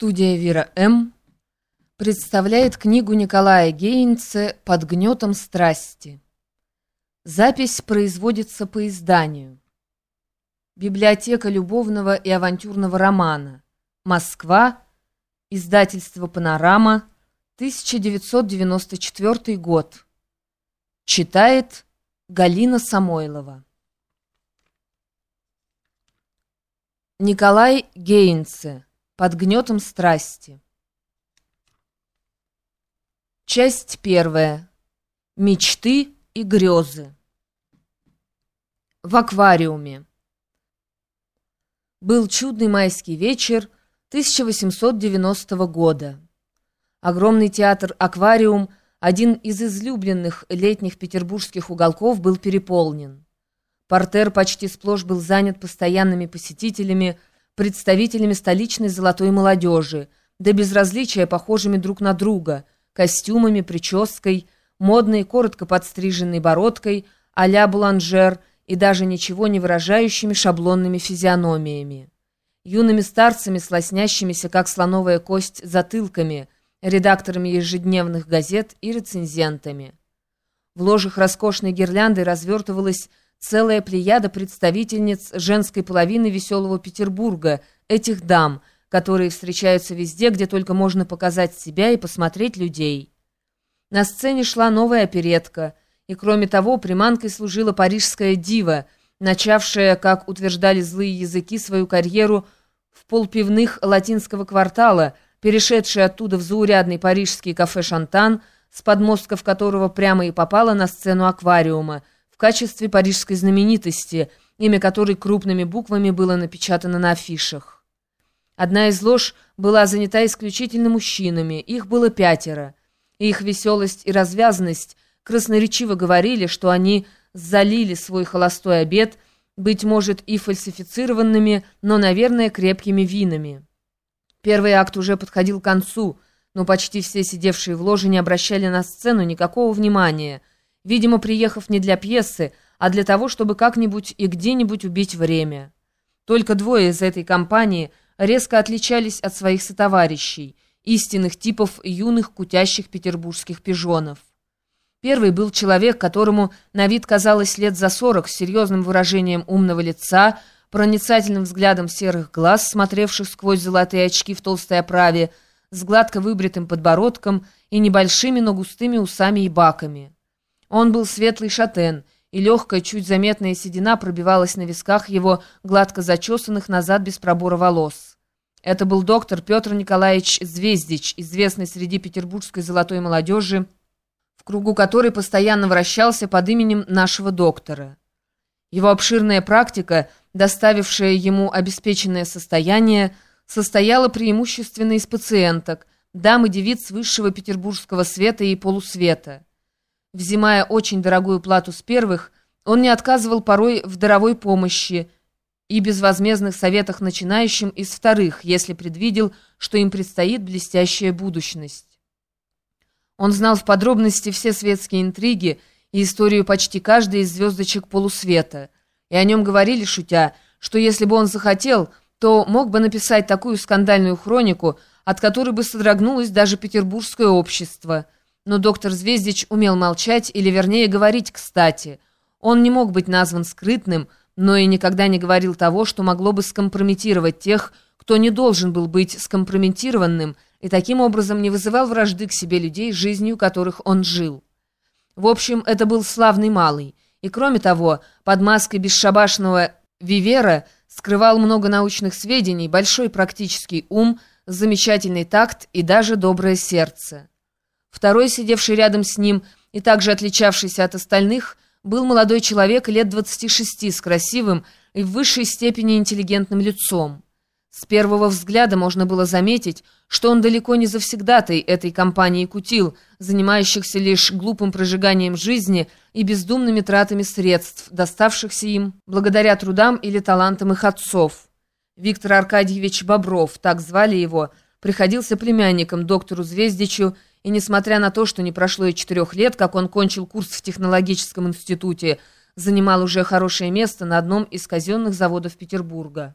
Студия «Вера М.» представляет книгу Николая Гейнце «Под гнетом страсти». Запись производится по изданию. Библиотека любовного и авантюрного романа. Москва. Издательство «Панорама». 1994 год. Читает Галина Самойлова. Николай Гейнце под гнетом страсти. Часть первая. Мечты и грезы. В аквариуме. Был чудный майский вечер 1890 года. Огромный театр «Аквариум», один из излюбленных летних петербургских уголков, был переполнен. Портер почти сплошь был занят постоянными посетителями – представителями столичной золотой молодежи, до безразличия похожими друг на друга, костюмами, прической, модной, коротко подстриженной бородкой, а-ля Буланжер и даже ничего не выражающими шаблонными физиономиями. Юными старцами, слоснящимися, как слоновая кость, затылками, редакторами ежедневных газет и рецензентами. В ложах роскошной гирлянды развертывалась целая плеяда представительниц женской половины веселого Петербурга, этих дам, которые встречаются везде, где только можно показать себя и посмотреть людей. На сцене шла новая оперетка, и кроме того приманкой служила парижская дива, начавшая, как утверждали злые языки, свою карьеру в полпивных латинского квартала, перешедшая оттуда в заурядный парижский кафе «Шантан», с подмостков которого прямо и попала на сцену аквариума, качестве парижской знаменитости, имя которой крупными буквами было напечатано на афишах. Одна из лож была занята исключительно мужчинами, их было пятеро. И их веселость и развязанность красноречиво говорили, что они залили свой холостой обед, быть может, и фальсифицированными, но, наверное, крепкими винами. Первый акт уже подходил к концу, но почти все сидевшие в ложе не обращали на сцену никакого внимания – видимо, приехав не для пьесы, а для того, чтобы как-нибудь и где-нибудь убить время. Только двое из этой компании резко отличались от своих сотоварищей, истинных типов юных кутящих петербургских пижонов. Первый был человек, которому на вид казалось лет за сорок, с серьезным выражением умного лица, проницательным взглядом серых глаз, смотревших сквозь золотые очки в толстой оправе, с гладко выбритым подбородком и небольшими, но густыми усами и баками. Он был светлый шатен, и легкая, чуть заметная седина пробивалась на висках его гладко зачесанных назад без пробора волос. Это был доктор Петр Николаевич Звездич, известный среди петербургской золотой молодежи, в кругу которой постоянно вращался под именем нашего доктора. Его обширная практика, доставившая ему обеспеченное состояние, состояла преимущественно из пациенток, дам и девиц высшего петербургского света и полусвета. Взимая очень дорогую плату с первых, он не отказывал порой в даровой помощи и безвозмездных советах начинающим из вторых, если предвидел, что им предстоит блестящая будущность. Он знал в подробности все светские интриги и историю почти каждой из звездочек полусвета, и о нем говорили, шутя, что если бы он захотел, то мог бы написать такую скандальную хронику, от которой бы содрогнулось даже петербургское общество – но доктор Звездич умел молчать, или вернее говорить кстати. Он не мог быть назван скрытным, но и никогда не говорил того, что могло бы скомпрометировать тех, кто не должен был быть скомпрометированным, и таким образом не вызывал вражды к себе людей, жизнью которых он жил. В общем, это был славный малый, и кроме того, под маской бесшабашного Вивера скрывал много научных сведений, большой практический ум, замечательный такт и даже доброе сердце. Второй, сидевший рядом с ним и также отличавшийся от остальных, был молодой человек лет 26 с красивым и в высшей степени интеллигентным лицом. С первого взгляда можно было заметить, что он далеко не завсегдатай этой компании кутил, занимающихся лишь глупым прожиганием жизни и бездумными тратами средств, доставшихся им благодаря трудам или талантам их отцов. Виктор Аркадьевич Бобров, так звали его, приходился племянником доктору Звездичу и несмотря на то, что не прошло и четырех лет, как он кончил курс в технологическом институте, занимал уже хорошее место на одном из казенных заводов Петербурга.